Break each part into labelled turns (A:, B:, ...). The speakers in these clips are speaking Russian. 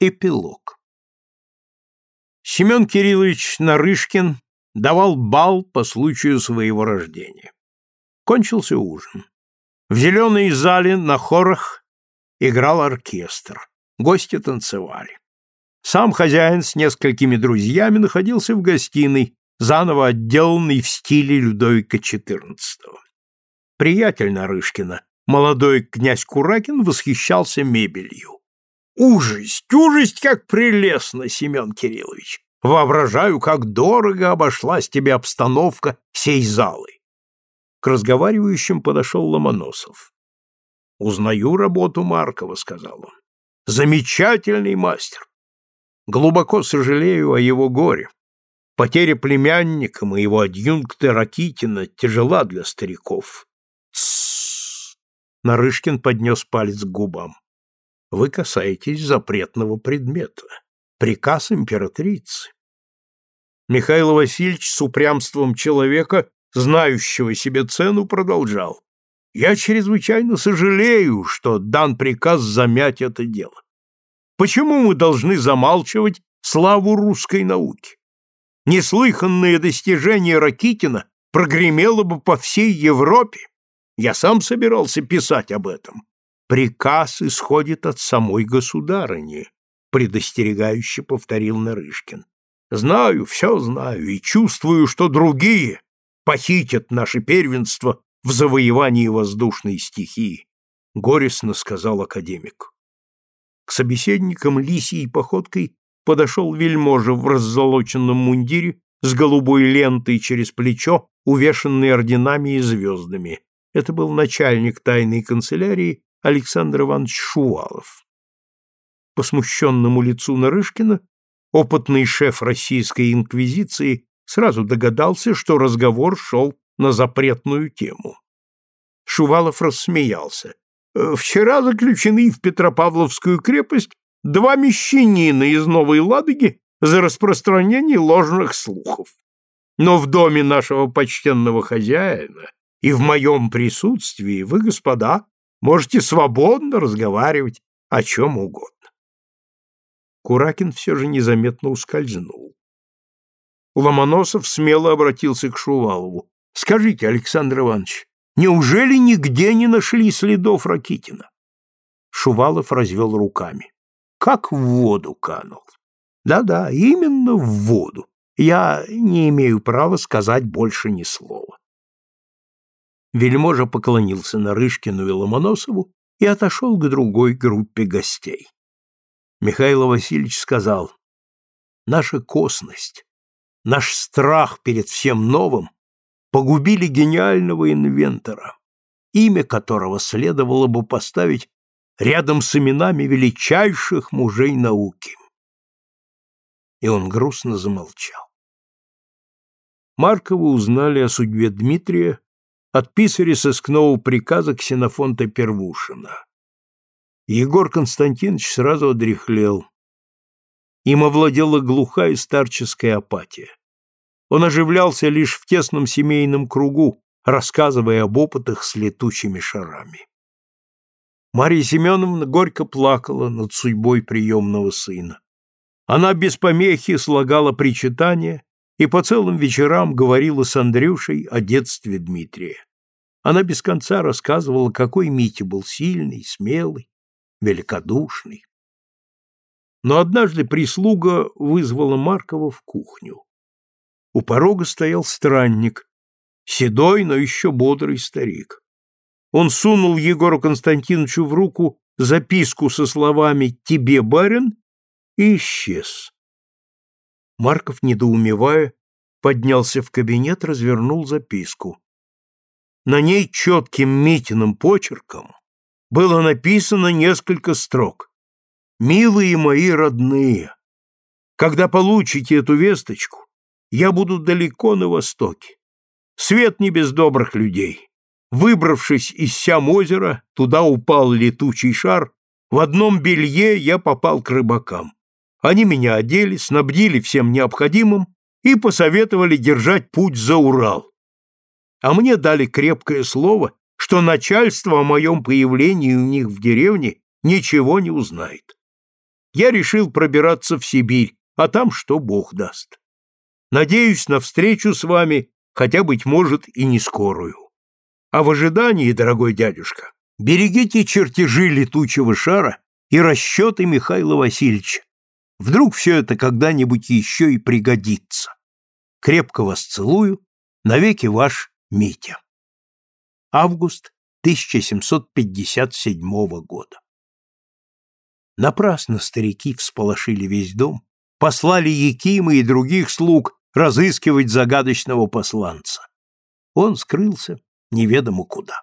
A: Эпилог. Семен Кириллович Нарышкин давал бал по случаю своего рождения. Кончился ужин. В зеленой зале на хорах играл оркестр. Гости танцевали. Сам хозяин с несколькими друзьями находился в гостиной, заново отделанной в стиле Людовика XIV. Приятель Нарышкина, молодой князь Куракин, восхищался мебелью. Ужасть, ужасть, как прелестно, Семен Кириллович! Воображаю, как дорого обошлась тебе обстановка сей залы. К разговаривающим подошел Ломоносов. «Узнаю работу Маркова», — сказал он. «Замечательный мастер. Глубоко сожалею о его горе. Потеря племянника моего адъюнкта Ракитина тяжела для стариков». «Тссс!» — Нарышкин поднес палец к губам вы касаетесь запретного предмета. Приказ императрицы. Михаил Васильевич с упрямством человека, знающего себе цену, продолжал. Я чрезвычайно сожалею, что дан приказ замять это дело. Почему мы должны замалчивать славу русской науки? Неслыханное достижение Ракитина прогремело бы по всей Европе. Я сам собирался писать об этом. Приказ исходит от самой государыни, предостерегающе повторил Нарышкин. Знаю, все знаю и чувствую, что другие похитят наше первенство в завоевании воздушной стихии, горестно сказал академик. К собеседникам лисьей походкой подошел вельможа в раззолоченном мундире с голубой лентой через плечо, увешанной орденами и звездами. Это был начальник тайной канцелярии Александр Иванович Шувалов. По смущенному лицу Нарышкина опытный шеф российской инквизиции сразу догадался, что разговор шел на запретную тему. Шувалов рассмеялся. «Э, «Вчера заключены в Петропавловскую крепость два мещанина из Новой Ладоги за распространение ложных слухов. Но в доме нашего почтенного хозяина и в моем присутствии вы, господа, Можете свободно разговаривать о чем угодно. Куракин все же незаметно ускользнул. Ломоносов смело обратился к Шувалову. — Скажите, Александр Иванович, неужели нигде не нашли следов Ракитина? Шувалов развел руками. — Как в воду канул. Да — именно в воду. Я не имею права сказать больше ни слова. Вельможа поклонился Нарышкину и Ломоносову и отошел к другой группе гостей. Михаил Васильевич сказал, «Наша косность, наш страх перед всем новым погубили гениального инвентора, имя которого следовало бы поставить рядом с именами величайших мужей науки». И он грустно замолчал. Марковы узнали о судьбе Дмитрия от писаря сыскного приказа Ксенофонта Первушина. Егор Константинович сразу одряхлел. Им овладела глухая старческая апатия. Он оживлялся лишь в тесном семейном кругу, рассказывая об опытах с летучими шарами. Марья Семеновна горько плакала над судьбой приемного сына. Она без помехи слагала причитания и по целым вечерам говорила с Андрюшей о детстве Дмитрия. Она без конца рассказывала, какой Митя был сильный, смелый, великодушный. Но однажды прислуга вызвала Маркова в кухню. У порога стоял странник, седой, но еще бодрый старик. Он сунул Егору Константиновичу в руку записку со словами «Тебе, барин» и исчез. Марков, недоумевая, поднялся в кабинет, развернул записку. На ней четким Митиным почерком было написано несколько строк. «Милые мои родные, когда получите эту весточку, я буду далеко на востоке. Свет не без добрых людей. Выбравшись из сям озера, туда упал летучий шар, в одном белье я попал к рыбакам. Они меня одели, снабдили всем необходимым и посоветовали держать путь за Урал. А мне дали крепкое слово, что начальство о моем появлении у них в деревне ничего не узнает. я решил пробираться в Сибирь, а там что Бог даст. Надеюсь на встречу с вами, хотя, быть может, и не скорую. А в ожидании, дорогой дядюшка, берегите чертежи летучего шара и расчеты Михаила Васильевича. Вдруг все это когда-нибудь еще и пригодится. Крепко вас целую. Навеки ваш Митя. Август 1757 года. Напрасно старики всполошили весь дом, послали Якима и других слуг разыскивать загадочного посланца. Он скрылся неведомо куда.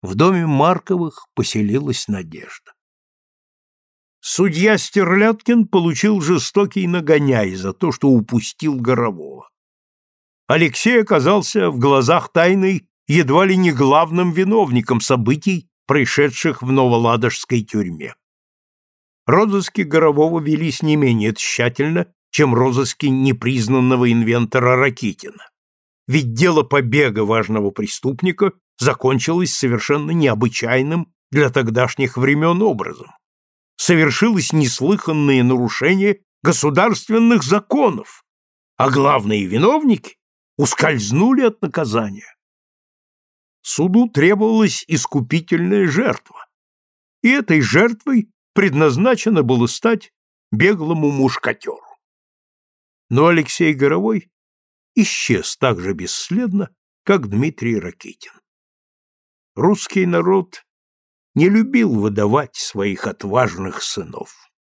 A: В доме Марковых поселилась надежда. Судья Стерляткин получил жестокий нагоняй за то, что упустил Горового. Алексей оказался в глазах тайной едва ли не главным виновником событий, происшедших в Новоладожской тюрьме. Розыски Горового велись не менее тщательно, чем розыски непризнанного инвентора Ракитина. Ведь дело побега важного преступника закончилось совершенно необычайным для тогдашних времен образом совершилось неслыханное нарушение государственных законов, а главные виновники ускользнули от наказания. Суду требовалась искупительная жертва, и этой жертвой предназначено было стать беглому мушкатеру. Но Алексей Горовой исчез так же бесследно, как Дмитрий Ракитин. Русский народ не любил выдавать своих отважных сынов.